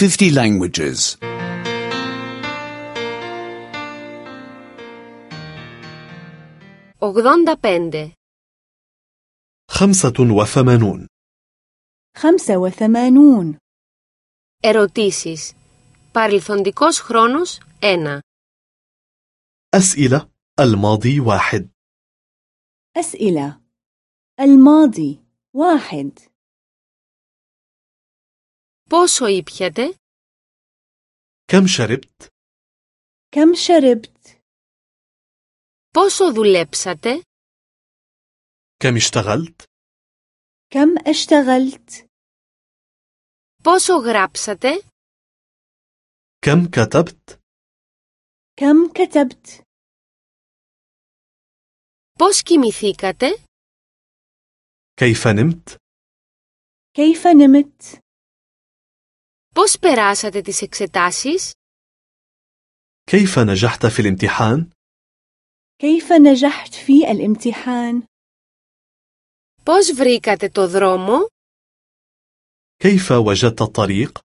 50 languages. 85. خمسة وثمانون خمسة وثمانون Ερωτήσεις. Παρελθοντικός χρόνος 1. أسئلة الماضي واحد أسئلة الماضي واحد Πόσο ήπιατε? كم شربت؟ كم شربت؟ Πόσο δουλέψατε? كم اشتغلت؟ كم اشتغلت؟ Πόσο γράψατε? كم كتبت؟ كم كتبت؟ Πώς κοιμηθήκατε? كيف نمت؟ كيف نمت؟ Πώς περάσατε τις εξετάσεις? كيف نجحت في الامتحان؟ كيف نجحت في الامتحان؟ Πώς βρήκατε το δρόμο? كيف وجدت الطريق؟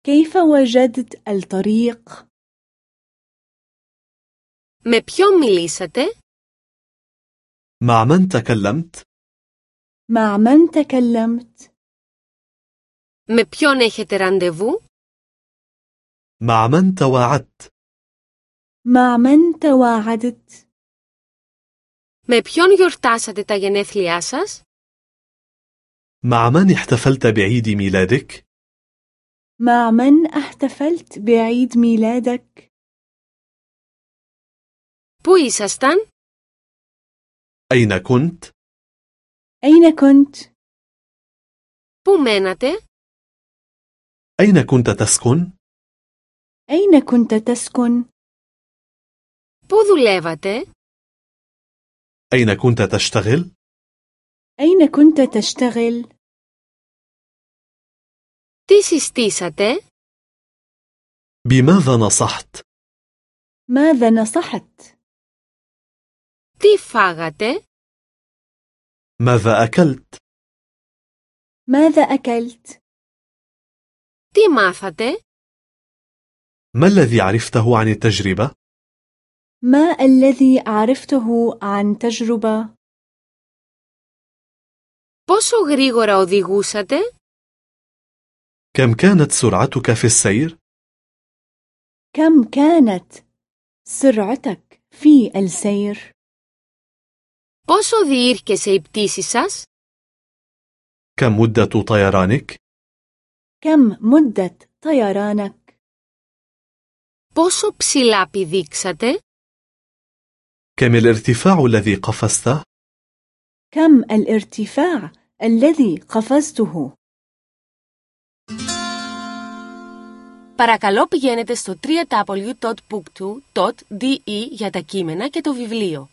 كيف وجدت الطريق؟ Με ποιον μιλήσατε? مع من تكلمت؟ مع من تكلمت؟ Με ποιον έχετε ραντεβού? مع من تواعدت؟ مع من تواعدت؟ Με ποιον γιορτάσατε τα γενέθλιά σας? مع من احتفلت بعيد ميلادك؟ مع من احتفلت بعيد ميلادك؟ Πού ήσασταν? أين كنت؟ أين كنت؟ Πού μένατε? أين كنت تسكن؟ أين كنت تسكن؟ Πού δουλεύατε? أين كنت تشتغل؟ أين كنت تشتغل؟ Τι συστήσατε? بماذا نصحت؟ ماذا نصحت؟ Τι φάγατε? ماذا أكلت؟ ماذا أكلت؟ Τι μάθατε? ما الذي عرفته عن التجربة؟ ما الذي عرفته عن تجربة؟ Πόσο γρήγορα οδηγούσατε? كم كانت سرعتك في السير؟ كم كانت سرعتك في السير؟ Πόσο διήρκεσε η πτήση σας? كم مدة طيرانك؟ كم مدة طيرانك؟ Πόσο ψηλά πηδήξατε? كم الارتفاع الذي قفزته؟ كم الارتفاع الذي قفزته؟ Παρακαλώ πηγαίνετε στο www.booktwo.de για τα κείμενα και το βιβλίο.